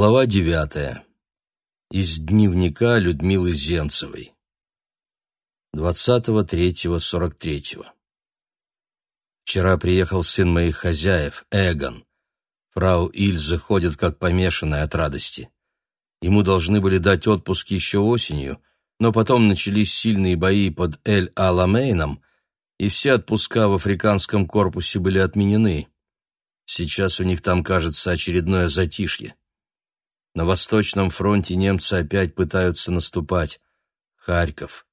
Глава девятая. Из дневника Людмилы Земцевой. 20.03.43. Вчера приехал сын моих хозяев, Эгон. Фрау Ильза ходит как помешанная от радости. Ему должны были дать отпуск еще осенью, но потом начались сильные бои под Эль-Аламейном, и все отпуска в африканском корпусе были отменены. Сейчас у них там, кажется, очередное затишье. На Восточном фронте немцы опять пытаются наступать. Харьков.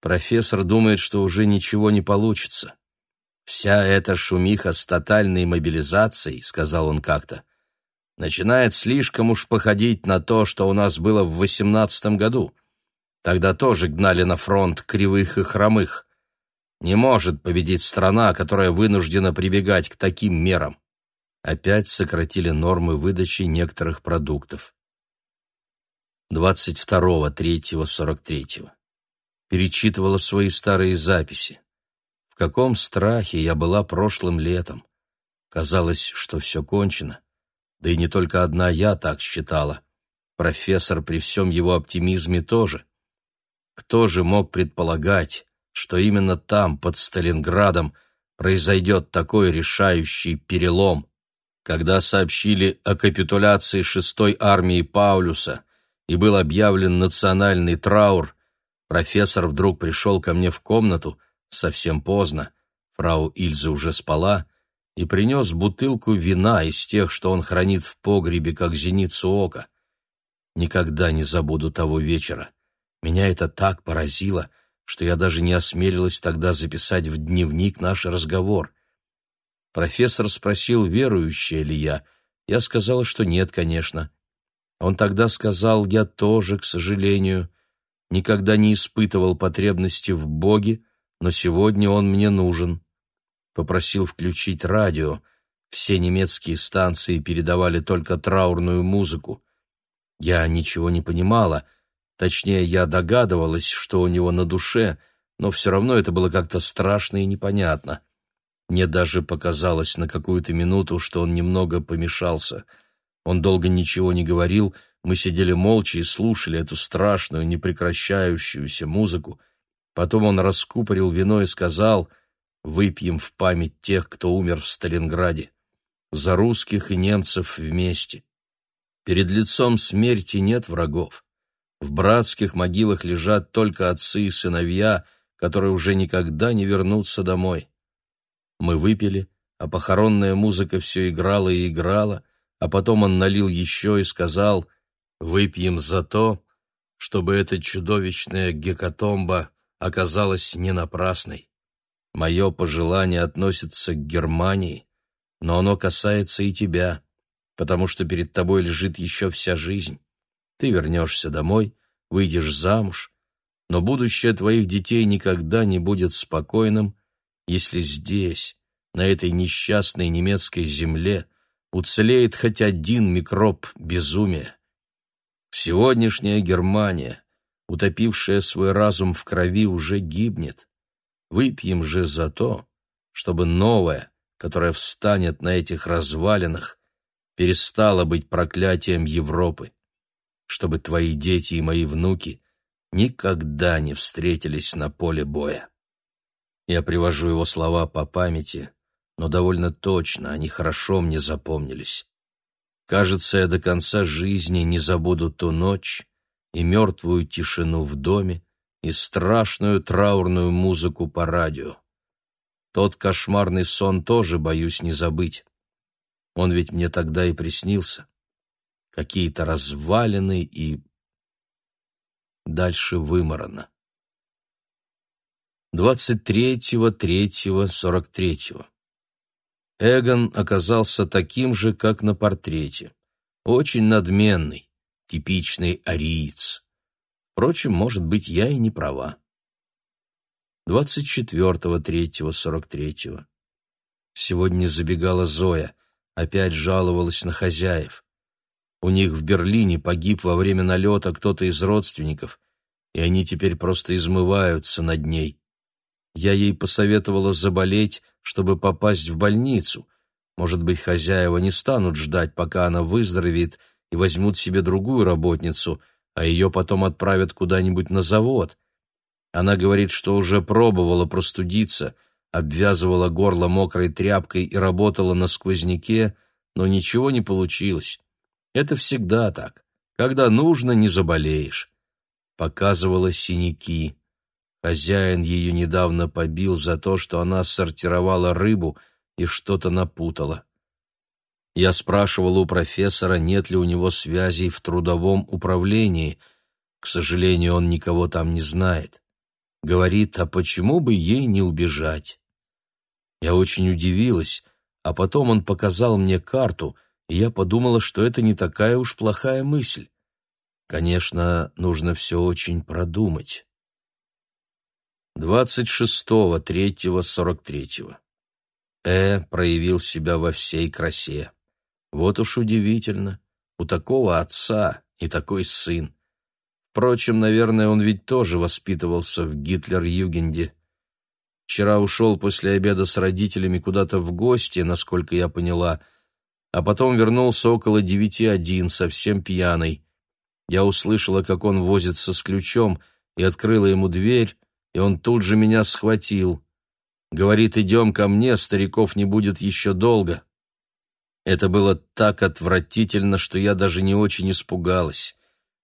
Профессор думает, что уже ничего не получится. «Вся эта шумиха с тотальной мобилизацией», — сказал он как-то, «начинает слишком уж походить на то, что у нас было в восемнадцатом году. Тогда тоже гнали на фронт кривых и хромых. Не может победить страна, которая вынуждена прибегать к таким мерам опять сократили нормы выдачи некоторых продуктов. 22.03.43. Перечитывала свои старые записи. В каком страхе я была прошлым летом. Казалось, что все кончено. Да и не только одна я так считала. Профессор при всем его оптимизме тоже. Кто же мог предполагать, что именно там, под Сталинградом, произойдет такой решающий перелом? Когда сообщили о капитуляции шестой армии Паулюса и был объявлен национальный траур, профессор вдруг пришел ко мне в комнату, совсем поздно, фрау Ильза уже спала, и принес бутылку вина из тех, что он хранит в погребе, как зеницу ока. Никогда не забуду того вечера. Меня это так поразило, что я даже не осмелилась тогда записать в дневник наш разговор — Профессор спросил, верующая ли я. Я сказала, что нет, конечно. Он тогда сказал, я тоже, к сожалению, никогда не испытывал потребности в Боге, но сегодня он мне нужен. Попросил включить радио. Все немецкие станции передавали только траурную музыку. Я ничего не понимала, точнее, я догадывалась, что у него на душе, но все равно это было как-то страшно и непонятно. Мне даже показалось на какую-то минуту, что он немного помешался. Он долго ничего не говорил, мы сидели молча и слушали эту страшную, непрекращающуюся музыку. Потом он раскупорил вино и сказал «Выпьем в память тех, кто умер в Сталинграде. За русских и немцев вместе. Перед лицом смерти нет врагов. В братских могилах лежат только отцы и сыновья, которые уже никогда не вернутся домой. Мы выпили, а похоронная музыка все играла и играла, а потом он налил еще и сказал «Выпьем за то, чтобы эта чудовищная гекатомба оказалась не напрасной. Мое пожелание относится к Германии, но оно касается и тебя, потому что перед тобой лежит еще вся жизнь. Ты вернешься домой, выйдешь замуж, но будущее твоих детей никогда не будет спокойным, если здесь, на этой несчастной немецкой земле, уцелеет хоть один микроб безумия. Сегодняшняя Германия, утопившая свой разум в крови, уже гибнет. Выпьем же за то, чтобы новая, которая встанет на этих развалинах, перестала быть проклятием Европы, чтобы твои дети и мои внуки никогда не встретились на поле боя. Я привожу его слова по памяти, но довольно точно, они хорошо мне запомнились. Кажется, я до конца жизни не забуду ту ночь и мертвую тишину в доме, и страшную траурную музыку по радио. Тот кошмарный сон тоже боюсь не забыть. Он ведь мне тогда и приснился. Какие-то развалины и... Дальше выморано. 23.03.43. Эгон оказался таким же, как на портрете. Очень надменный, типичный ариец. Впрочем, может быть, я и не права. 24.03.43. Сегодня забегала Зоя, опять жаловалась на хозяев. У них в Берлине погиб во время налета кто-то из родственников, и они теперь просто измываются над ней. Я ей посоветовала заболеть, чтобы попасть в больницу. Может быть, хозяева не станут ждать, пока она выздоровеет, и возьмут себе другую работницу, а ее потом отправят куда-нибудь на завод. Она говорит, что уже пробовала простудиться, обвязывала горло мокрой тряпкой и работала на сквозняке, но ничего не получилось. Это всегда так. Когда нужно, не заболеешь. Показывала синяки. Хозяин ее недавно побил за то, что она сортировала рыбу и что-то напутала. Я спрашивал у профессора, нет ли у него связей в трудовом управлении. К сожалению, он никого там не знает. Говорит, а почему бы ей не убежать? Я очень удивилась, а потом он показал мне карту, и я подумала, что это не такая уж плохая мысль. Конечно, нужно все очень продумать. 26.03.43. Э проявил себя во всей красе. Вот уж удивительно. У такого отца и такой сын. Впрочем, наверное, он ведь тоже воспитывался в Гитлер-Югенде. Вчера ушел после обеда с родителями куда-то в гости, насколько я поняла, а потом вернулся около девяти один, совсем пьяный. Я услышала, как он возится с ключом, и открыла ему дверь, и он тут же меня схватил. Говорит, идем ко мне, стариков не будет еще долго. Это было так отвратительно, что я даже не очень испугалась.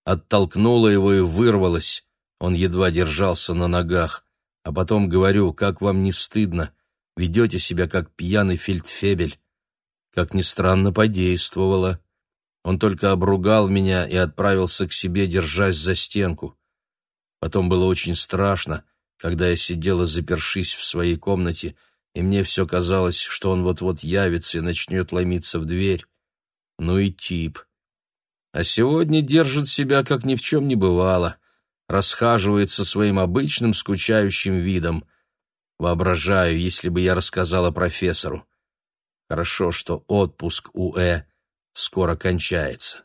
Оттолкнула его и вырвалась. Он едва держался на ногах. А потом говорю, как вам не стыдно? Ведете себя как пьяный фельдфебель. Как ни странно, подействовало. Он только обругал меня и отправился к себе, держась за стенку. Потом было очень страшно, когда я сидела, запершись в своей комнате, и мне все казалось, что он вот-вот явится и начнет ломиться в дверь. Ну и тип. А сегодня держит себя, как ни в чем не бывало, расхаживает со своим обычным скучающим видом. Воображаю, если бы я рассказала профессору. Хорошо, что отпуск у Э скоро кончается.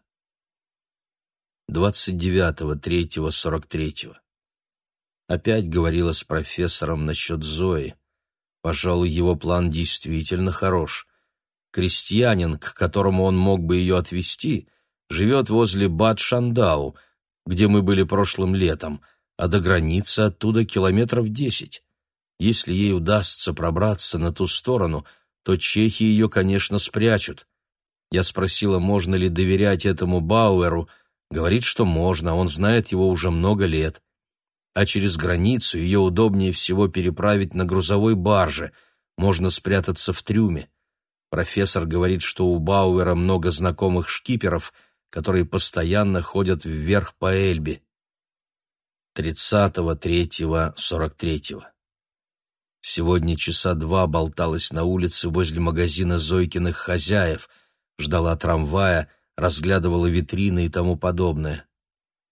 29.03.43. Опять говорила с профессором насчет Зои. Пожалуй, его план действительно хорош. Крестьянин, к которому он мог бы ее отвезти, живет возле Бад-Шандау, где мы были прошлым летом, а до границы оттуда километров десять. Если ей удастся пробраться на ту сторону, то чехи ее, конечно, спрячут. Я спросила, можно ли доверять этому Бауэру. Говорит, что можно, он знает его уже много лет а через границу ее удобнее всего переправить на грузовой барже, можно спрятаться в трюме. Профессор говорит, что у Бауэра много знакомых шкиперов, которые постоянно ходят вверх по Эльбе. 30.03.43. Сегодня часа два болталась на улице возле магазина Зойкиных хозяев, ждала трамвая, разглядывала витрины и тому подобное.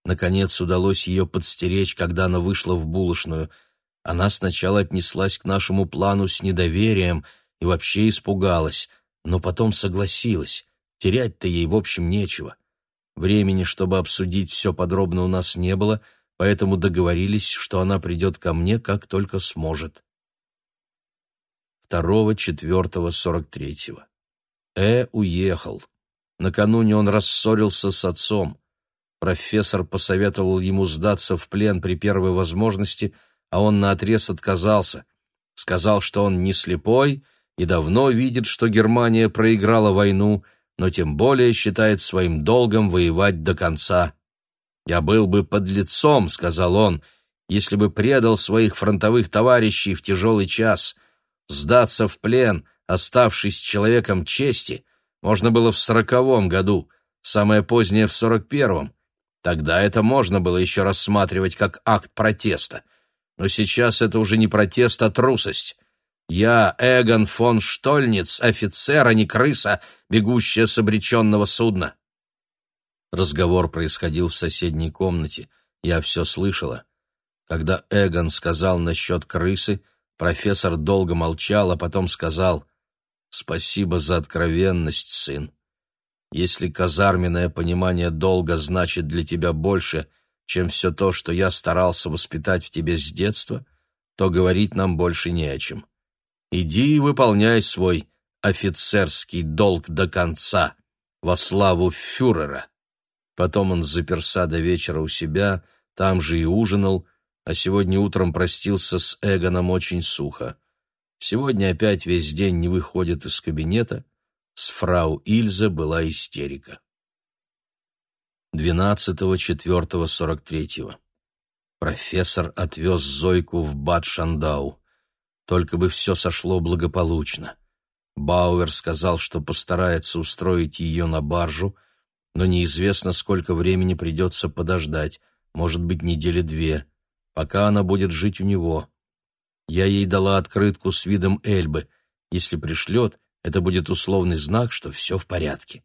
Наконец удалось ее подстеречь, когда она вышла в булочную. Она сначала отнеслась к нашему плану с недоверием и вообще испугалась, но потом согласилась. Терять-то ей, в общем, нечего. Времени, чтобы обсудить все подробно, у нас не было, поэтому договорились, что она придет ко мне, как только сможет. 2-4-43. Э уехал. Накануне он рассорился с отцом. Профессор посоветовал ему сдаться в плен при первой возможности, а он наотрез отказался. Сказал, что он не слепой и давно видит, что Германия проиграла войну, но тем более считает своим долгом воевать до конца. «Я был бы под лицом», — сказал он, — «если бы предал своих фронтовых товарищей в тяжелый час. Сдаться в плен, оставшись человеком чести, можно было в сороковом году, самое позднее в сорок первом. Тогда это можно было еще рассматривать как акт протеста. Но сейчас это уже не протест, а трусость. Я Эгон фон Штольниц, офицер, а не крыса, бегущая с обреченного судна. Разговор происходил в соседней комнате. Я все слышала. Когда Эгон сказал насчет крысы, профессор долго молчал, а потом сказал «Спасибо за откровенность, сын. Если казарменное понимание долга значит для тебя больше, чем все то, что я старался воспитать в тебе с детства, то говорить нам больше не о чем. Иди и выполняй свой офицерский долг до конца во славу фюрера. Потом он заперся до вечера у себя, там же и ужинал, а сегодня утром простился с Эгоном очень сухо. Сегодня опять весь день не выходит из кабинета. С фрау Ильзе была истерика. 12.04.43. Профессор отвез Зойку в Бад Шандау. Только бы все сошло благополучно. Бауэр сказал, что постарается устроить ее на баржу, но неизвестно, сколько времени придется подождать, может быть, недели две, пока она будет жить у него. Я ей дала открытку с видом Эльбы. Если пришлет, это будет условный знак, что все в порядке.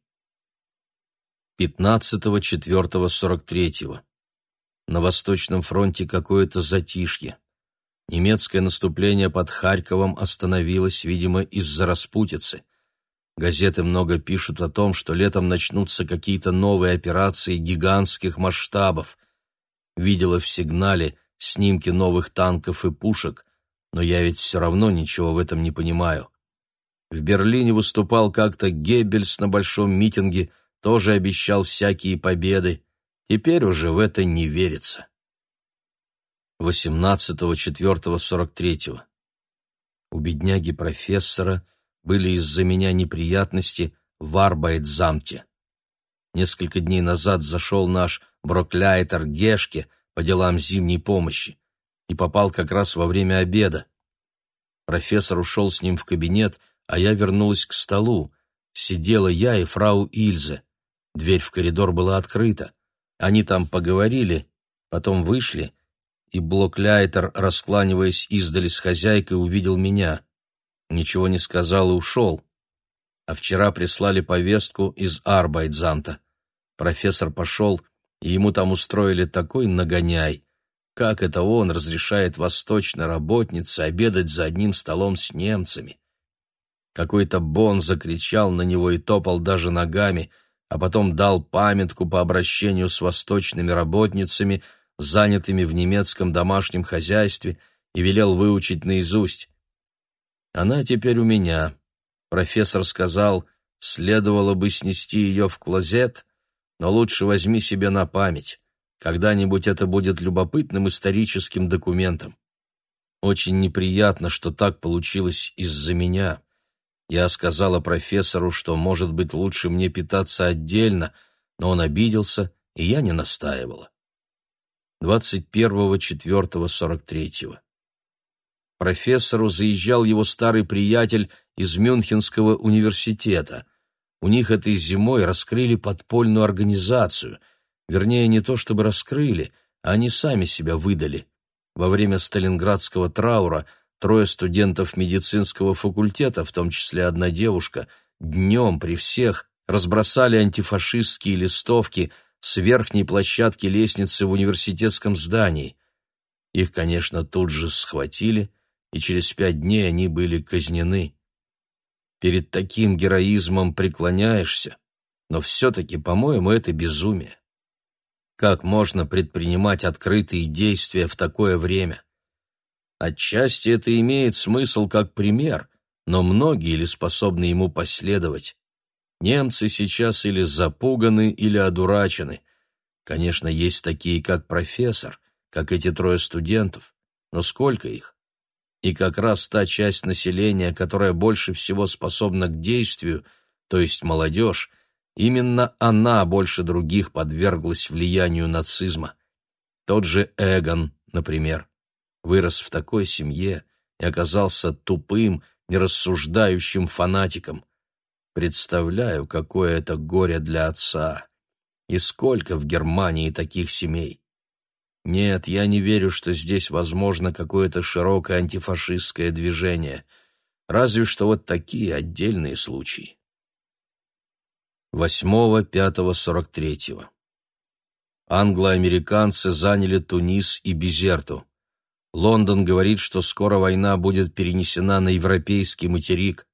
15.04.43. На Восточном фронте какое-то затишье. Немецкое наступление под Харьковом остановилось, видимо, из-за распутицы. Газеты много пишут о том, что летом начнутся какие-то новые операции гигантских масштабов. Видела в сигнале снимки новых танков и пушек, но я ведь все равно ничего в этом не понимаю. В Берлине выступал как-то Геббельс на большом митинге, тоже обещал всякие победы. Теперь уже в это не верится. 18.04.43. У бедняги профессора были из-за меня неприятности в Арбайтзамте. Несколько дней назад зашел наш Брокляйтер Гешке по делам зимней помощи и попал как раз во время обеда. Профессор ушел с ним в кабинет, а я вернулась к столу. Сидела я и фрау Ильзе. Дверь в коридор была открыта. Они там поговорили, потом вышли, и Блокляйтер, раскланиваясь издали с хозяйкой, увидел меня. Ничего не сказал и ушел. А вчера прислали повестку из Арбайтзанта. Профессор пошел, и ему там устроили такой нагоняй. Как это он разрешает восточной работнице обедать за одним столом с немцами? Какой-то Бон закричал на него и топал даже ногами, а потом дал памятку по обращению с восточными работницами, занятыми в немецком домашнем хозяйстве, и велел выучить наизусть. Она теперь у меня. Профессор сказал, следовало бы снести ее в клозет, но лучше возьми себе на память. Когда-нибудь это будет любопытным историческим документом. Очень неприятно, что так получилось из-за меня. Я сказала профессору, что, может быть, лучше мне питаться отдельно, но он обиделся, и я не настаивала. 21.04.43. Профессору заезжал его старый приятель из Мюнхенского университета. У них этой зимой раскрыли подпольную организацию — Вернее, не то чтобы раскрыли, а они сами себя выдали. Во время сталинградского траура трое студентов медицинского факультета, в том числе одна девушка, днем при всех разбросали антифашистские листовки с верхней площадки лестницы в университетском здании. Их, конечно, тут же схватили, и через пять дней они были казнены. Перед таким героизмом преклоняешься, но все-таки, по-моему, это безумие. Как можно предпринимать открытые действия в такое время? Отчасти это имеет смысл как пример, но многие ли способны ему последовать? Немцы сейчас или запуганы, или одурачены. Конечно, есть такие, как профессор, как эти трое студентов, но сколько их? И как раз та часть населения, которая больше всего способна к действию, то есть молодежь, Именно она больше других подверглась влиянию нацизма. Тот же Эгон, например, вырос в такой семье и оказался тупым, нерассуждающим фанатиком. Представляю, какое это горе для отца. И сколько в Германии таких семей. Нет, я не верю, что здесь возможно какое-то широкое антифашистское движение. Разве что вот такие отдельные случаи. 8-5-43. Англо-американцы заняли Тунис и Безерту. Лондон говорит, что скоро война будет перенесена на европейский материк.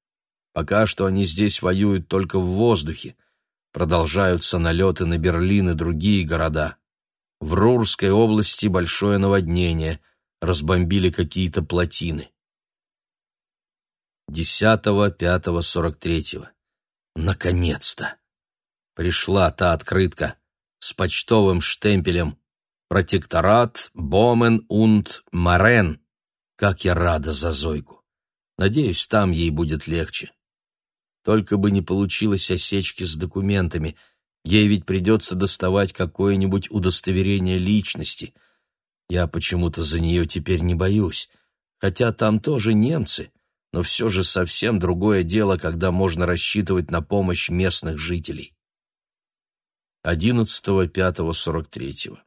Пока что они здесь воюют только в воздухе. Продолжаются налеты на Берлин и другие города. В Рурской области большое наводнение. Разбомбили какие-то плотины. 10-5-43. Наконец-то! Пришла та открытка. с почтовым штемпелем «Протекторат Бомен und Марен». Как я рада за Зойку! Надеюсь, там ей будет легче. Только бы не получилось осечки с документами. Ей ведь придется доставать какое-нибудь удостоверение личности. Я почему-то за нее теперь не боюсь. Хотя там тоже немцы, но все же совсем другое дело, когда можно рассчитывать на помощь местных жителей. 11.05.43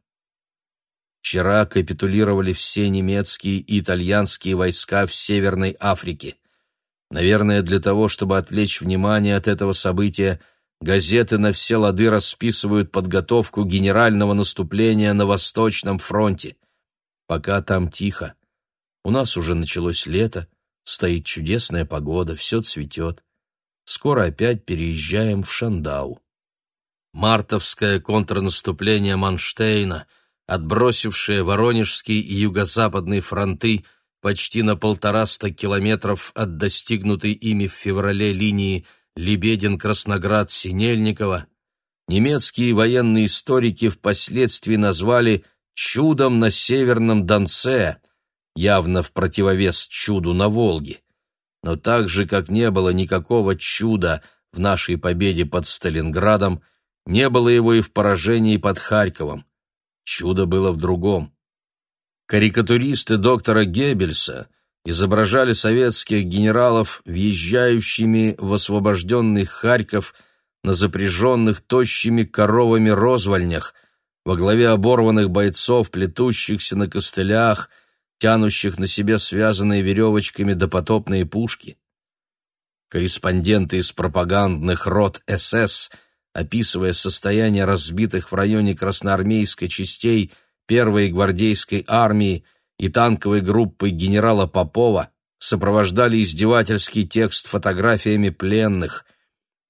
Вчера капитулировали все немецкие и итальянские войска в Северной Африке. Наверное, для того, чтобы отвлечь внимание от этого события, газеты на все лады расписывают подготовку генерального наступления на Восточном фронте. Пока там тихо. У нас уже началось лето, стоит чудесная погода, все цветет. Скоро опять переезжаем в Шандау. Мартовское контрнаступление Манштейна, отбросившее Воронежский и Юго-Западный фронты почти на полтораста километров от достигнутой ими в феврале линии Лебедин-Красноград-Синельникова, немецкие военные историки впоследствии назвали «чудом на Северном Донце», явно в противовес чуду на Волге. Но так же, как не было никакого чуда в нашей победе под Сталинградом, не было его и в поражении под Харьковом. Чудо было в другом. Карикатуристы доктора Геббельса изображали советских генералов въезжающими в освобожденный Харьков на запряженных тощими коровами розвальнях, во главе оборванных бойцов, плетущихся на костылях, тянущих на себе связанные веревочками допотопные пушки. Корреспонденты из пропагандных рот СС, описывая состояние разбитых в районе красноармейской частей – первой гвардейской армии и танковой группы генерала Попова сопровождали издевательский текст фотографиями пленных.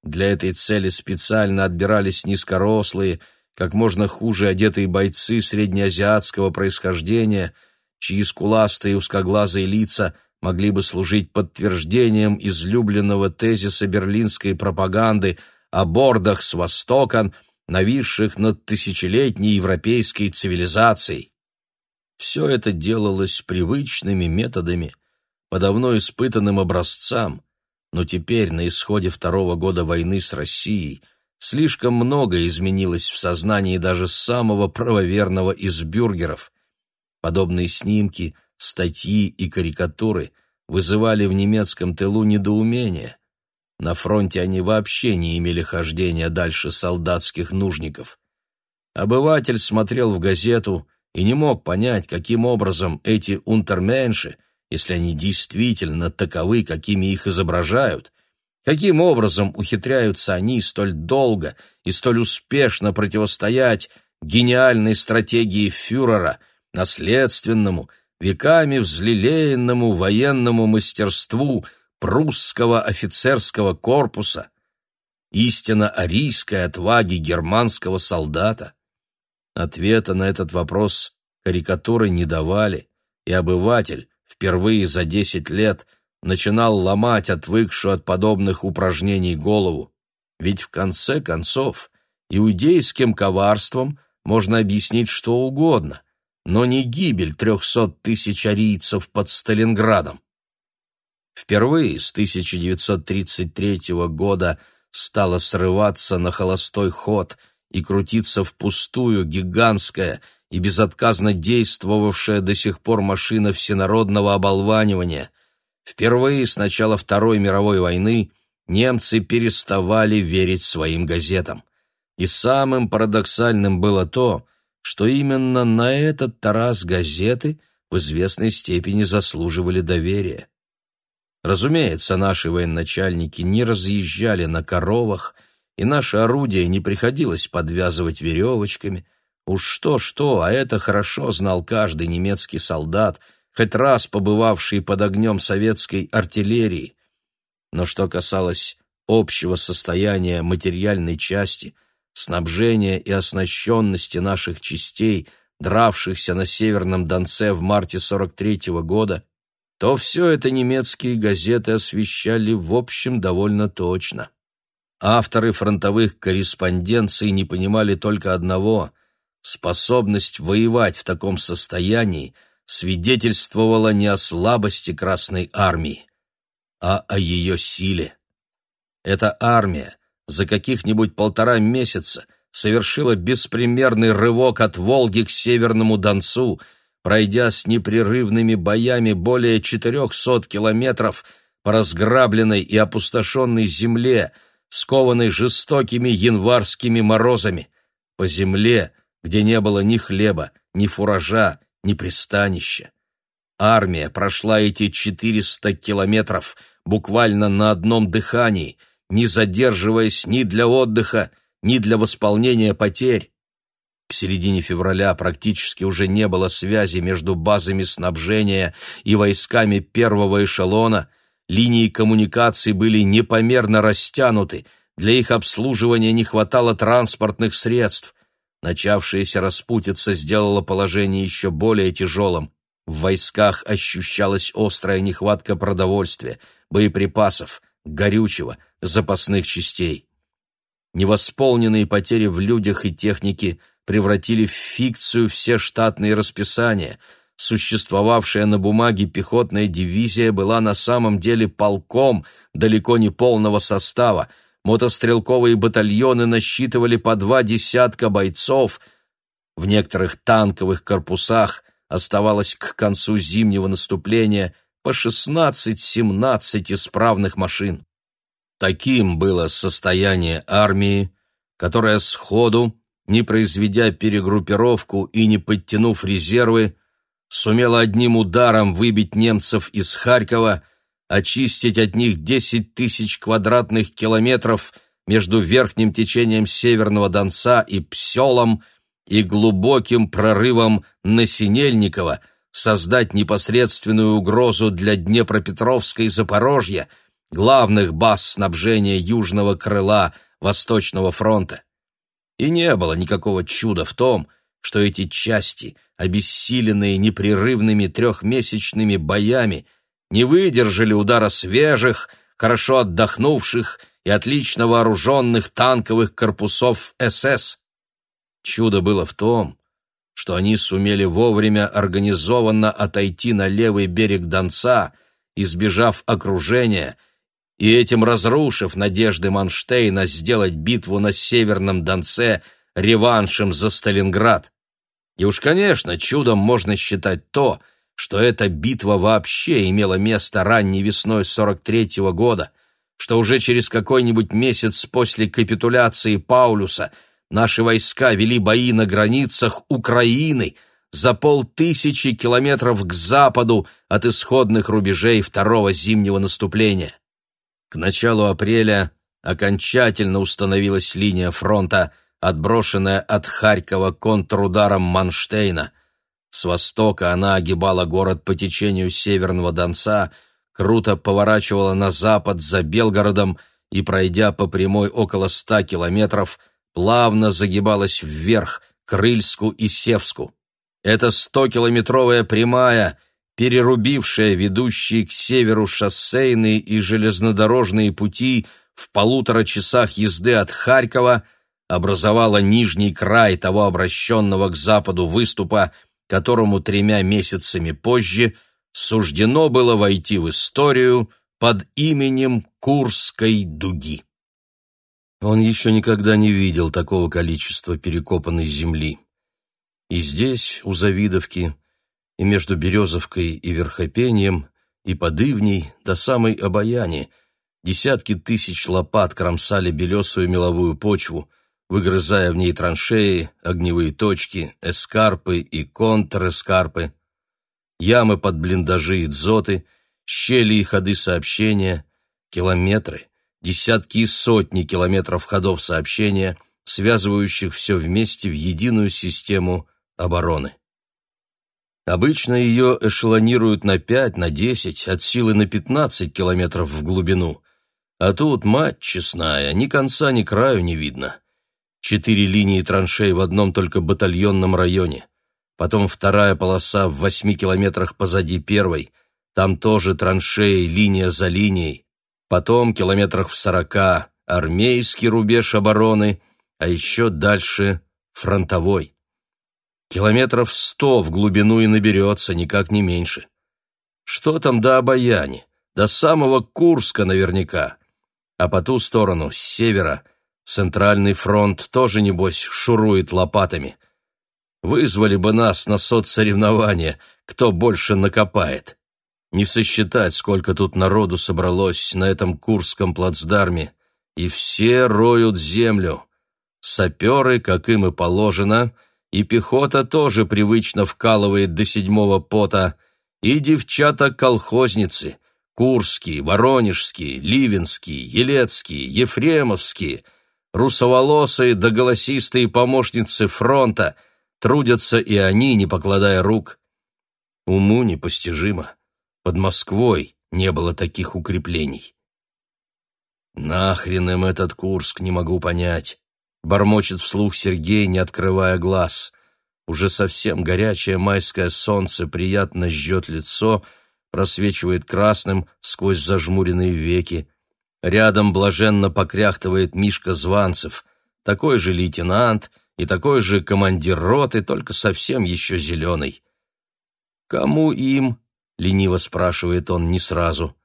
Для этой цели специально отбирались низкорослые, как можно хуже одетые бойцы среднеазиатского происхождения, чьи скуластые узкоглазые лица могли бы служить подтверждением излюбленного тезиса берлинской пропаганды о бордах с Востока нависших над тысячелетней европейской цивилизацией. Все это делалось привычными методами, по давно испытанным образцам, но теперь, на исходе второго года войны с Россией, слишком много изменилось в сознании даже самого правоверного из бюргеров. Подобные снимки, статьи и карикатуры вызывали в немецком тылу недоумение – на фронте они вообще не имели хождения дальше солдатских нужников. Обыватель смотрел в газету и не мог понять, каким образом эти унтерменши, если они действительно таковы, какими их изображают, каким образом ухитряются они столь долго и столь успешно противостоять гениальной стратегии фюрера, наследственному, веками взлелеянному военному мастерству – прусского офицерского корпуса, истинно арийской отваги германского солдата? Ответа на этот вопрос карикатуры не давали, и обыватель впервые за десять лет начинал ломать отвыкшую от подобных упражнений голову. Ведь в конце концов иудейским коварством можно объяснить что угодно, но не гибель трехсот тысяч арийцев под Сталинградом. Впервые с 1933 года стала срываться на холостой ход и крутиться впустую гигантская и безотказно действовавшая до сих пор машина всенародного оболванивания. Впервые с начала Второй мировой войны немцы переставали верить своим газетам. И самым парадоксальным было то, что именно на этот раз газеты в известной степени заслуживали доверия. Разумеется, наши военачальники не разъезжали на коровах, и наше орудие не приходилось подвязывать веревочками. Уж что-что, а это хорошо знал каждый немецкий солдат, хоть раз побывавший под огнем советской артиллерии. Но что касалось общего состояния материальной части, снабжения и оснащенности наших частей, дравшихся на Северном Донце в марте 43 -го года, то все это немецкие газеты освещали в общем довольно точно. Авторы фронтовых корреспонденций не понимали только одного — способность воевать в таком состоянии свидетельствовала не о слабости Красной Армии, а о ее силе. Эта армия за каких-нибудь полтора месяца совершила беспримерный рывок от Волги к Северному Донцу, пройдя с непрерывными боями более 400 километров по разграбленной и опустошенной земле, скованной жестокими январскими морозами, по земле, где не было ни хлеба, ни фуража, ни пристанища. Армия прошла эти 400 километров буквально на одном дыхании, не задерживаясь ни для отдыха, ни для восполнения потерь. К середине февраля практически уже не было связи между базами снабжения и войсками первого эшелона, линии коммуникаций были непомерно растянуты, для их обслуживания не хватало транспортных средств. Начавшаяся распутица сделала положение еще более тяжелым. В войсках ощущалась острая нехватка продовольствия, боеприпасов, горючего, запасных частей. Невосполненные потери в людях и технике превратили в фикцию все штатные расписания. Существовавшая на бумаге пехотная дивизия была на самом деле полком далеко не полного состава. Мотострелковые батальоны насчитывали по два десятка бойцов. В некоторых танковых корпусах оставалось к концу зимнего наступления по 16-17 исправных машин. Таким было состояние армии, которая сходу, не произведя перегруппировку и не подтянув резервы, сумела одним ударом выбить немцев из Харькова, очистить от них 10 тысяч квадратных километров между верхним течением Северного Донца и Пселом и глубоким прорывом на Синельниково, создать непосредственную угрозу для Днепропетровска и Запорожья – главных баз снабжения южного крыла Восточного фронта. И не было никакого чуда в том, что эти части, обессиленные непрерывными трехмесячными боями, не выдержали удара свежих, хорошо отдохнувших и отлично вооруженных танковых корпусов СС. Чудо было в том, что они сумели вовремя организованно отойти на левый берег Донца, избежав окружения – и этим разрушив надежды Манштейна сделать битву на Северном Донце реваншем за Сталинград. И уж, конечно, чудом можно считать то, что эта битва вообще имела место ранней весной 43-го года, что уже через какой-нибудь месяц после капитуляции Паулюса наши войска вели бои на границах Украины за полтысячи километров к западу от исходных рубежей второго зимнего наступления. К началу апреля окончательно установилась линия фронта, отброшенная от Харькова контрударом Манштейна. С востока она огибала город по течению Северного Донца, круто поворачивала на запад за Белгородом и, пройдя по прямой около ста километров, плавно загибалась вверх, к Рыльску и Севску. Эта стокилометровая прямая — перерубившая ведущие к северу шоссейные и железнодорожные пути в полутора часах езды от Харькова, образовала нижний край того обращенного к западу выступа, которому тремя месяцами позже суждено было войти в историю под именем Курской дуги. Он еще никогда не видел такого количества перекопанной земли. И здесь, у Завидовки, и между Березовкой и Верхопением, и под Ивней до самой Обаяни десятки тысяч лопат кромсали белесую меловую почву, выгрызая в ней траншеи, огневые точки, эскарпы и контрэскарпы, ямы под блиндажи и дзоты, щели и ходы сообщения, километры, десятки и сотни километров ходов сообщения, связывающих все вместе в единую систему обороны. Обычно ее эшелонируют на 5, на 10, от силы на 15 километров в глубину. А тут, мать честная, ни конца, ни краю не видно. Четыре линии траншей в одном только батальонном районе. Потом вторая полоса в восьми километрах позади первой. Там тоже траншеи, линия за линией. Потом километрах в сорока армейский рубеж обороны, а еще дальше фронтовой. Километров сто в глубину и наберется, никак не меньше. Что там до Обаяни? До самого Курска наверняка. А по ту сторону, с севера, Центральный фронт тоже, небось, шурует лопатами. Вызвали бы нас на соцсоревнования, кто больше накопает. Не сосчитать, сколько тут народу собралось на этом Курском плацдарме. И все роют землю. Саперы, как им и положено, и пехота тоже привычно вкалывает до седьмого пота, и девчата-колхозницы, курские, воронежские, ливенские, елецкие, ефремовские, русоволосые да голосистые помощницы фронта, трудятся и они, не покладая рук. Уму непостижимо. Под Москвой не было таких укреплений. «Нахрен им этот Курск, не могу понять», — бормочет вслух Сергей, не открывая глаз. Уже совсем горячее майское солнце приятно жжет лицо, просвечивает красным сквозь зажмуренные веки. Рядом блаженно покряхтывает Мишка Званцев, такой же лейтенант и такой же командир роты, только совсем еще зеленый. Кому им — лениво спрашивает он не сразу.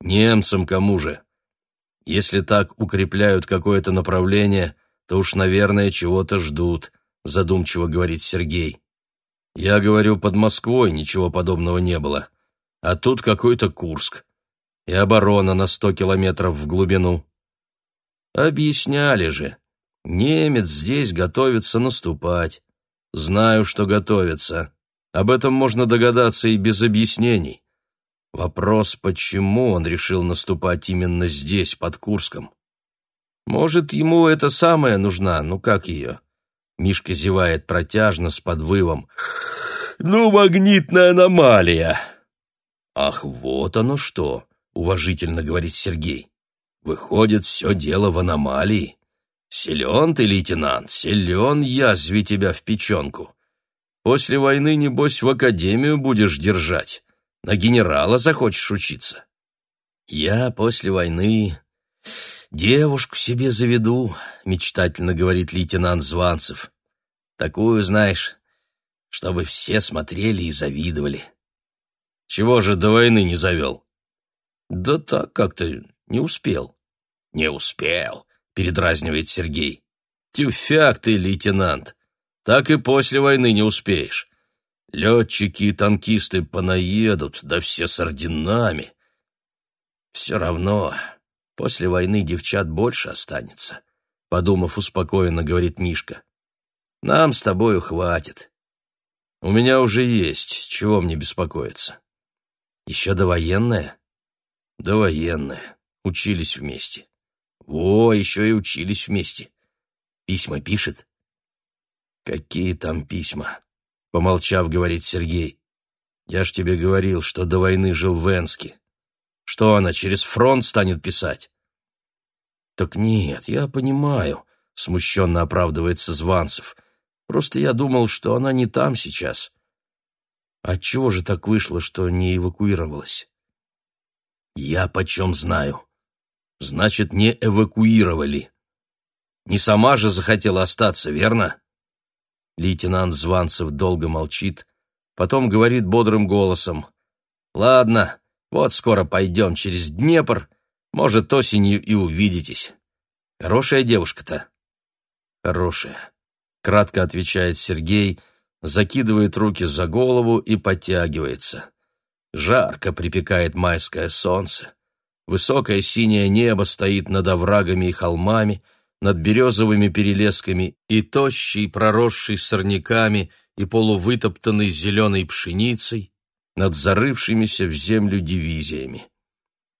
«Немцам кому же? Если так укрепляют какое-то направление, то уж, наверное, чего-то ждут», — задумчиво говорит Сергей. «Я говорю, под Москвой ничего подобного не было. А тут какой-то Курск. И оборона на сто километров в глубину». «Объясняли же. Немец здесь готовится наступать. Знаю, что готовится. Об этом можно догадаться и без объяснений. Вопрос, почему он решил наступать именно здесь, под Курском. Может, ему это самое нужна, ну как ее? Мишка зевает протяжно с подвывом. «Ну, магнитная аномалия!» «Ах, вот оно что!» — уважительно говорит Сергей. «Выходит, все дело в аномалии. Силен ты, лейтенант, силен язви тебя в печенку. После войны, небось, в академию будешь держать. На генерала захочешь учиться. Я после войны девушку себе заведу, мечтательно говорит лейтенант Званцев. Такую, знаешь, чтобы все смотрели и завидовали. Чего же до войны не завел? Да так как-то не успел. Не успел, передразнивает Сергей. Тюфяк ты, лейтенант так и после войны не успеешь. Летчики и танкисты понаедут, да все с орденами. Все равно после войны девчат больше останется, — подумав успокоенно, говорит Мишка. Нам с тобою хватит. У меня уже есть, чего мне беспокоиться. Еще довоенная? Довоенная. Учились вместе. Во, еще и учились вместе. Письма пишет? «Какие там письма?» — помолчав, говорит Сергей. «Я ж тебе говорил, что до войны жил в Энске. Что она, через фронт станет писать?» «Так нет, я понимаю», — смущенно оправдывается Званцев. «Просто я думал, что она не там сейчас». «Отчего же так вышло, что не эвакуировалась?» «Я почем знаю?» «Значит, не эвакуировали. Не сама же захотела остаться, верно?» Лейтенант Званцев долго молчит, потом говорит бодрым голосом. «Ладно, вот скоро пойдем через Днепр, может, осенью и увидитесь. Хорошая девушка-то?» «Хорошая», — кратко отвечает Сергей, закидывает руки за голову и подтягивается. Жарко припекает майское солнце. Высокое синее небо стоит над оврагами и холмами — над березовыми перелесками и тощей, проросшей сорняками и полувытоптанной зеленой пшеницей, над зарывшимися в землю дивизиями.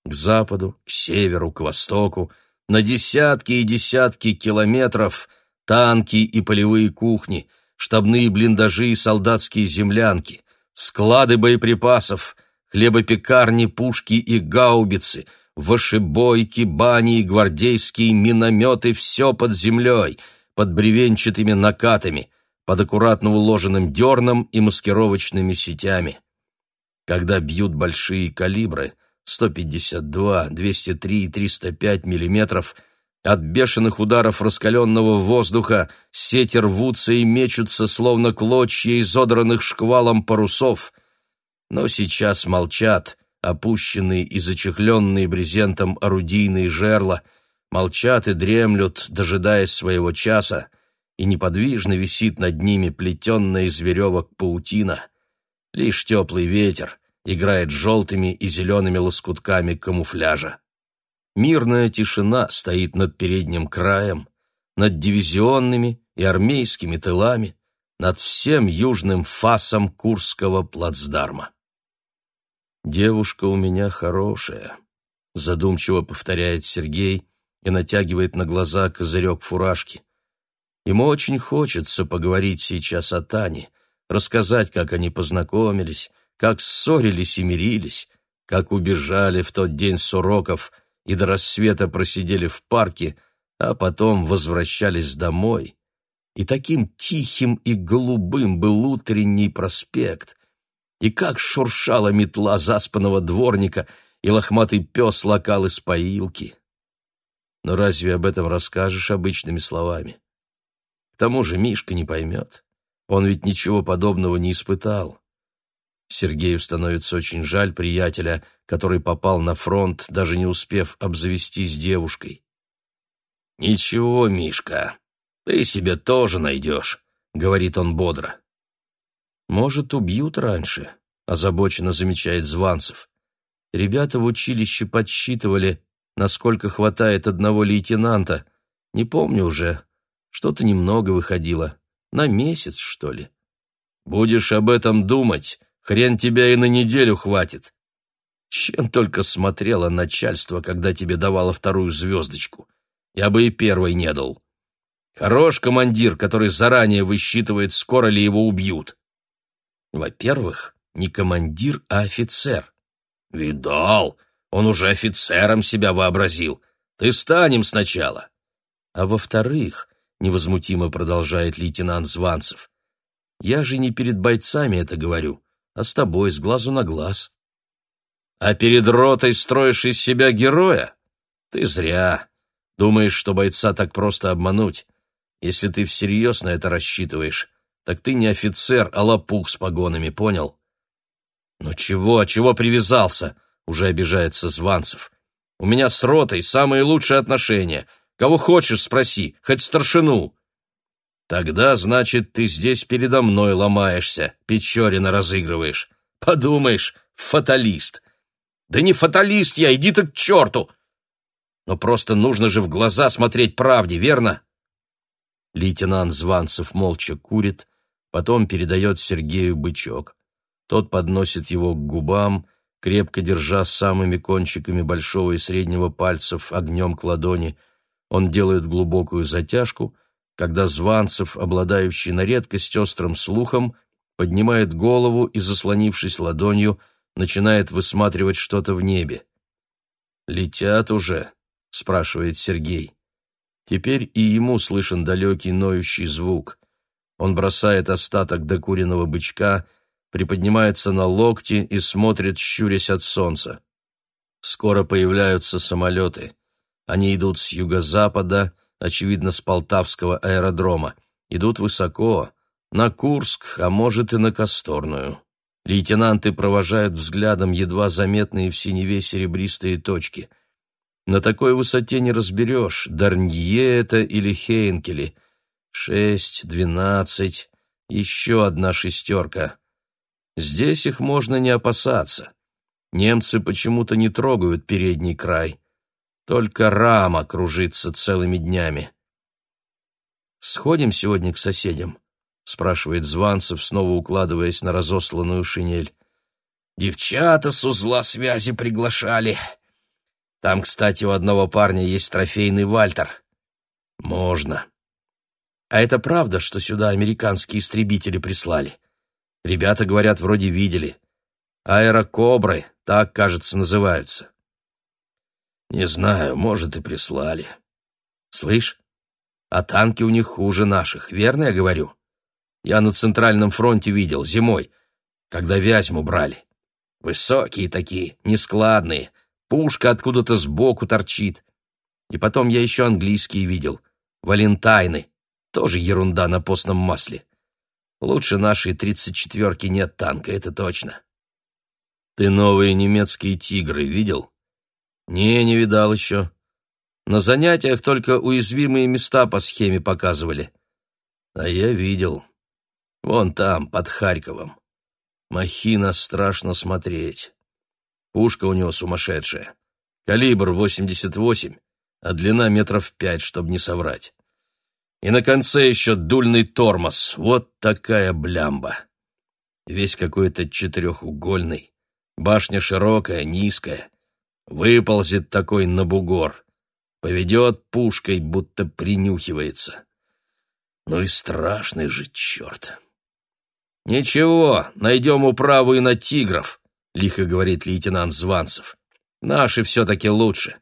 К западу, к северу, к востоку, на десятки и десятки километров танки и полевые кухни, штабные блиндажи и солдатские землянки, склады боеприпасов, хлебопекарни, пушки и гаубицы — Вошибойки, бани и гвардейские минометы — все под землей, под бревенчатыми накатами, под аккуратно уложенным дерном и маскировочными сетями. Когда бьют большие калибры — 152, 203 и 305 миллиметров, От бешеных ударов раскаленного воздуха сети рвутся и мечутся, словно клочья изодранных шквалом парусов. Но сейчас молчат, опущенные и зачехленные брезентом орудийные жерла, молчат и дремлют, дожидаясь своего часа, и неподвижно висит над ними плетенная из веревок паутина. Лишь теплый ветер играет желтыми и зелеными лоскутками камуфляжа. Мирная тишина стоит над передним краем, над дивизионными и армейскими тылами, над всем южным фасом Курского плацдарма. «Девушка у меня хорошая», — задумчиво повторяет Сергей и натягивает на глаза козырек фуражки. Ему очень хочется поговорить сейчас о Тане, рассказать, как они познакомились, как ссорились и мирились, как убежали в тот день с уроков — и до рассвета просидели в парке, а потом возвращались домой. И таким тихим и голубым был утренний проспект. И как шуршала метла заспанного дворника, и лохматый пес лакал из поилки. Но разве об этом расскажешь обычными словами? К тому же Мишка не поймет. Он ведь ничего подобного не испытал. Сергею становится очень жаль приятеля, который попал на фронт, даже не успев обзавестись девушкой. «Ничего, Мишка, ты себе тоже найдешь», — говорит он бодро. «Может, убьют раньше», — озабоченно замечает Званцев. «Ребята в училище подсчитывали, насколько хватает одного лейтенанта. Не помню уже, что-то немного выходило. На месяц, что ли». «Будешь об этом думать», Хрен тебя и на неделю хватит. Чем только смотрело начальство, когда тебе давало вторую звездочку. Я бы и первой не дал. Хорош командир, который заранее высчитывает, скоро ли его убьют. Во-первых, не командир, а офицер. Видал, он уже офицером себя вообразил. Ты станем сначала. А во-вторых, невозмутимо продолжает лейтенант Званцев, я же не перед бойцами это говорю а с тобой с глазу на глаз. А перед ротой строишь из себя героя? Ты зря. Думаешь, что бойца так просто обмануть. Если ты всерьез на это рассчитываешь, так ты не офицер, а лопух с погонами, понял? Ну чего, чего привязался? Уже обижается Званцев. У меня с ротой самые лучшие отношения. Кого хочешь, спроси, хоть старшину. Тогда, значит, ты здесь передо мной ломаешься, Печорина разыгрываешь. Подумаешь, фаталист. Да не фаталист я, иди ты к черту! Но просто нужно же в глаза смотреть правде, верно? Лейтенант Званцев молча курит, потом передает Сергею бычок. Тот подносит его к губам, крепко держа самыми кончиками большого и среднего пальцев огнем к ладони. Он делает глубокую затяжку — когда Званцев, обладающий на редкость острым слухом, поднимает голову и, заслонившись ладонью, начинает высматривать что-то в небе. «Летят уже?» — спрашивает Сергей. Теперь и ему слышен далекий ноющий звук. Он бросает остаток докуренного бычка, приподнимается на локти и смотрит, щурясь от солнца. Скоро появляются самолеты. Они идут с юго-запада, очевидно, с Полтавского аэродрома. Идут высоко, на Курск, а может и на Косторную. Лейтенанты провожают взглядом едва заметные в синеве серебристые точки. На такой высоте не разберешь, Дарнье это или Хейнкели. Шесть, двенадцать, еще одна шестерка. Здесь их можно не опасаться. Немцы почему-то не трогают передний край. Только рама кружится целыми днями. «Сходим сегодня к соседям?» — спрашивает Званцев, снова укладываясь на разосланную шинель. «Девчата с узла связи приглашали. Там, кстати, у одного парня есть трофейный Вальтер. Можно. А это правда, что сюда американские истребители прислали? Ребята, говорят, вроде видели. Аэрокобры, так, кажется, называются. Не знаю, может, и прислали. Слышь, а танки у них хуже наших, верно я говорю? Я на Центральном фронте видел, зимой, когда Вязьму брали. Высокие такие, нескладные, пушка откуда-то сбоку торчит. И потом я еще английские видел. Валентайны. Тоже ерунда на постном масле. Лучше нашей тридцать четверки нет танка, это точно. Ты новые немецкие «Тигры» видел? Не, не видал еще. На занятиях только уязвимые места по схеме показывали. А я видел. Вон там, под Харьковом. Махина страшно смотреть. Пушка у него сумасшедшая. Калибр 88, а длина метров пять, чтобы не соврать. И на конце еще дульный тормоз. Вот такая блямба. Весь какой-то четырехугольный. Башня широкая, низкая. Выползет такой на бугор. Поведет пушкой, будто принюхивается. Ну и страшный же черт. «Ничего, найдем управу и на тигров», — лихо говорит лейтенант Званцев. «Наши все-таки лучше.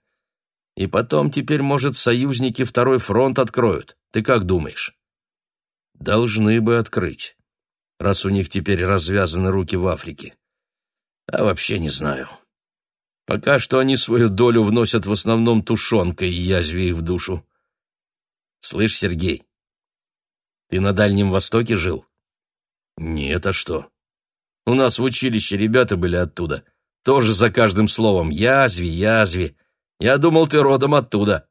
И потом теперь, может, союзники второй фронт откроют. Ты как думаешь?» «Должны бы открыть, раз у них теперь развязаны руки в Африке. А вообще не знаю. Пока что они свою долю вносят в основном тушенкой, язве их в душу. Слышь, Сергей, ты на Дальнем Востоке жил?» Нет, а что? У нас в училище ребята были оттуда. Тоже за каждым словом «язви, язви». Я думал, ты родом оттуда.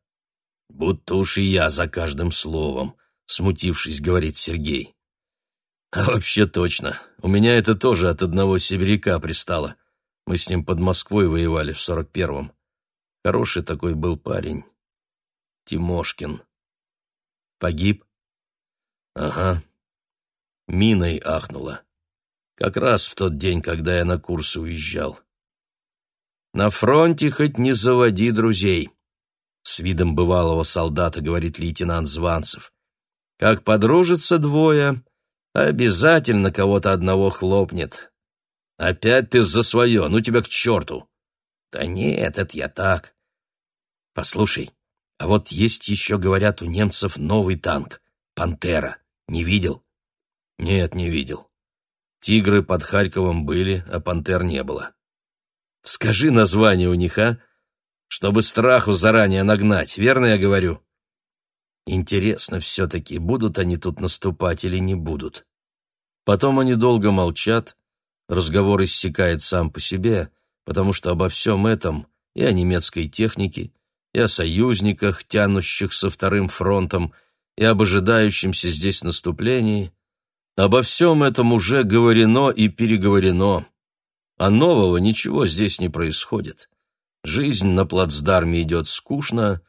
Будто уж и я за каждым словом, смутившись, говорит Сергей. А вообще точно. У меня это тоже от одного сибиряка пристало. Мы с ним под Москвой воевали в сорок первом. Хороший такой был парень. Тимошкин. Погиб? Ага, Миной ахнула. Как раз в тот день, когда я на курсы уезжал. «На фронте хоть не заводи друзей», — с видом бывалого солдата говорит лейтенант Званцев. «Как подружатся двое, обязательно кого-то одного хлопнет. Опять ты за свое, ну тебя к черту!» «Да нет, это я так. Послушай, а вот есть еще, говорят, у немцев новый танк, «Пантера». Не видел?» Нет, не видел. Тигры под Харьковом были, а пантер не было. Скажи название у них, а? Чтобы страху заранее нагнать, верно я говорю? Интересно все-таки, будут они тут наступать или не будут. Потом они долго молчат, разговор иссякает сам по себе, потому что обо всем этом и о немецкой технике, и о союзниках, тянущих со вторым фронтом, и об ожидающемся здесь наступлении Обо всем этом уже говорено и переговорено, а нового ничего здесь не происходит. Жизнь на плацдарме идет скучно,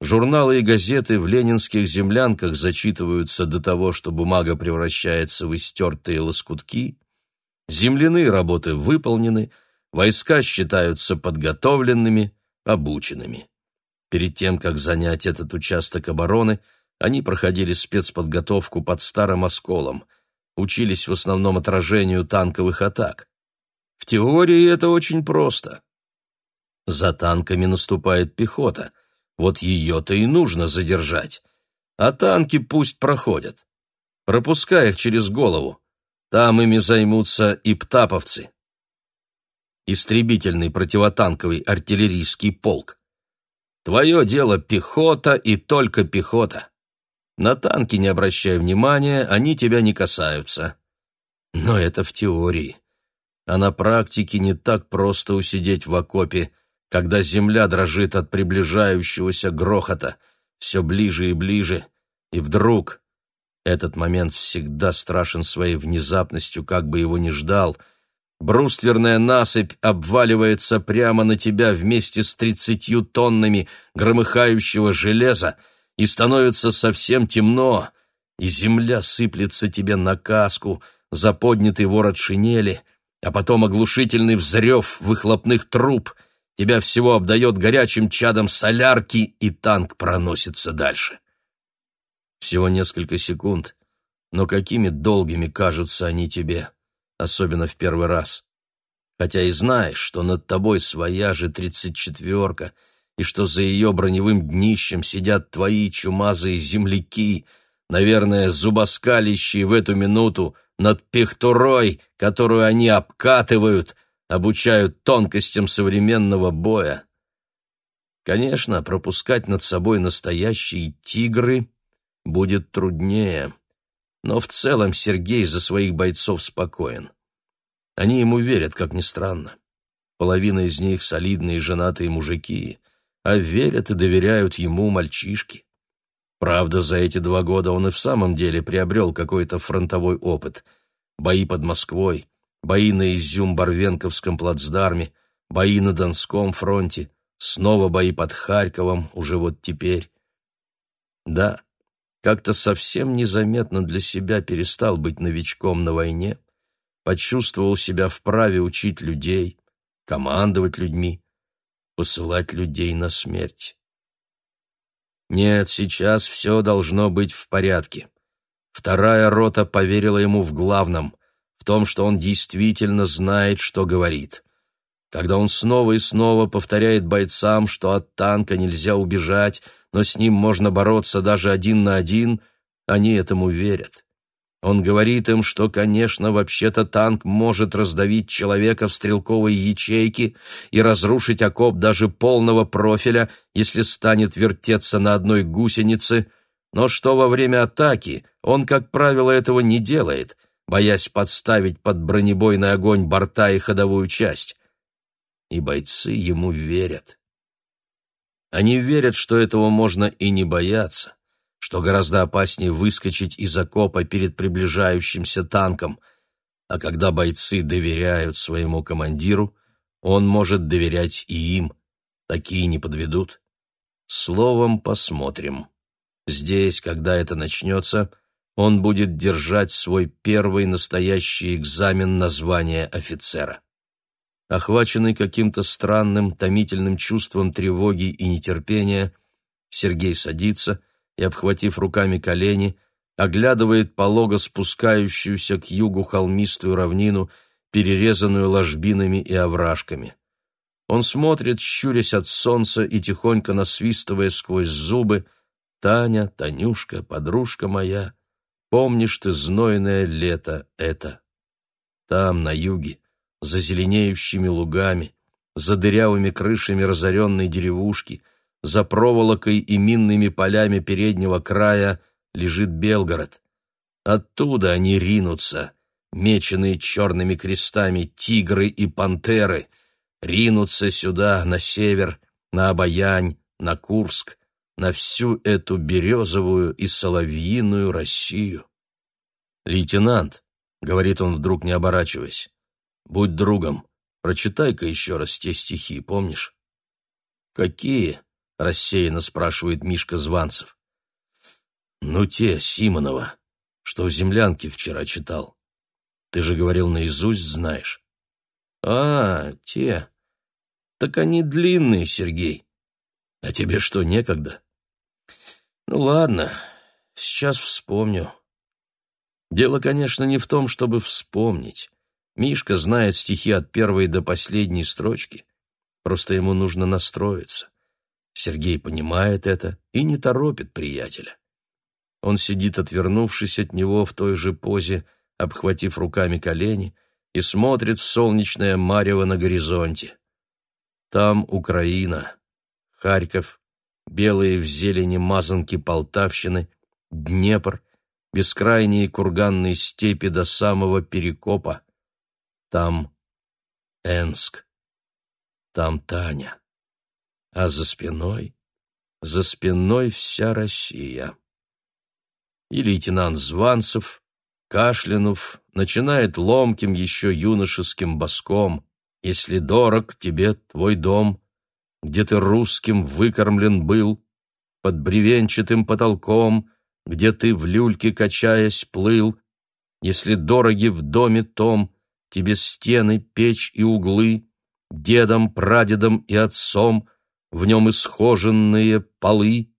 журналы и газеты в ленинских землянках зачитываются до того, что бумага превращается в истертые лоскутки, земляные работы выполнены, войска считаются подготовленными, обученными. Перед тем, как занять этот участок обороны, они проходили спецподготовку под Старым Осколом – учились в основном отражению танковых атак. В теории это очень просто. За танками наступает пехота, вот ее-то и нужно задержать. А танки пусть проходят. Пропускай их через голову. Там ими займутся и птаповцы. Истребительный противотанковый артиллерийский полк. Твое дело пехота и только пехота. На танки не обращай внимания, они тебя не касаются. Но это в теории. А на практике не так просто усидеть в окопе, когда земля дрожит от приближающегося грохота, все ближе и ближе, и вдруг... Этот момент всегда страшен своей внезапностью, как бы его ни ждал. Брустверная насыпь обваливается прямо на тебя вместе с тридцатью тоннами громыхающего железа, и становится совсем темно, и земля сыплется тебе на каску, за поднятый ворот шинели, а потом оглушительный взрев выхлопных труб, тебя всего обдает горячим чадом солярки, и танк проносится дальше. Всего несколько секунд, но какими долгими кажутся они тебе, особенно в первый раз. Хотя и знаешь, что над тобой своя же тридцать четверка — и что за ее броневым днищем сидят твои чумазые земляки, наверное, зубоскалящие в эту минуту над пехтурой, которую они обкатывают, обучают тонкостям современного боя. Конечно, пропускать над собой настоящие тигры будет труднее, но в целом Сергей за своих бойцов спокоен. Они ему верят, как ни странно. Половина из них солидные женатые мужики, а верят и доверяют ему мальчишки. Правда, за эти два года он и в самом деле приобрел какой-то фронтовой опыт. Бои под Москвой, бои на Изюм-Барвенковском плацдарме, бои на Донском фронте, снова бои под Харьковом, уже вот теперь. Да, как-то совсем незаметно для себя перестал быть новичком на войне, почувствовал себя вправе учить людей, командовать людьми, посылать людей на смерть. Нет, сейчас все должно быть в порядке. Вторая рота поверила ему в главном, в том, что он действительно знает, что говорит. Когда он снова и снова повторяет бойцам, что от танка нельзя убежать, но с ним можно бороться даже один на один, они этому верят. Он говорит им, что, конечно, вообще-то танк может раздавить человека в стрелковой ячейке и разрушить окоп даже полного профиля, если станет вертеться на одной гусенице, но что во время атаки он, как правило, этого не делает, боясь подставить под бронебойный огонь борта и ходовую часть и бойцы ему верят. Они верят, что этого можно и не бояться, что гораздо опаснее выскочить из окопа перед приближающимся танком, а когда бойцы доверяют своему командиру, он может доверять и им, такие не подведут. Словом, посмотрим. Здесь, когда это начнется, он будет держать свой первый настоящий экзамен на звание офицера. Охваченный каким-то странным, томительным чувством тревоги и нетерпения, Сергей садится и, обхватив руками колени, оглядывает полого спускающуюся к югу холмистую равнину, перерезанную ложбинами и овражками. Он смотрит, щурясь от солнца и тихонько насвистывая сквозь зубы, «Таня, Танюшка, подружка моя, помнишь ты знойное лето это?» Там, на юге, за зеленеющими лугами, за дырявыми крышами разоренной деревушки, за проволокой и минными полями переднего края лежит Белгород. Оттуда они ринутся, меченые черными крестами тигры и пантеры, ринутся сюда, на север, на Обаянь, на Курск, на всю эту березовую и соловьиную Россию. «Лейтенант», — говорит он вдруг, не оборачиваясь, Будь другом, прочитай-ка еще раз те стихи, помнишь? Какие? рассеянно спрашивает Мишка Званцев. Ну, те, Симонова, что в землянке вчера читал. Ты же говорил, наизусть знаешь. А, те. Так они длинные, Сергей. А тебе что, некогда? Ну ладно, сейчас вспомню. Дело, конечно, не в том, чтобы вспомнить. Мишка знает стихи от первой до последней строчки. Просто ему нужно настроиться. Сергей понимает это и не торопит приятеля. Он сидит, отвернувшись от него в той же позе, обхватив руками колени, и смотрит в солнечное марево на горизонте. Там Украина, Харьков, белые в зелени мазанки Полтавщины, Днепр, бескрайние курганные степи до самого Перекопа, там Энск. Там Таня. А за спиной, за спиной вся Россия. И лейтенант Званцев, кашлянув, начинает ломким еще юношеским боском «Если дорог тебе твой дом, где ты русским выкормлен был, под бревенчатым потолком, где ты в люльке качаясь плыл, если дороги в доме том, тебе стены, печь и углы, дедом, прадедом и отцом, в нем исхоженные полы.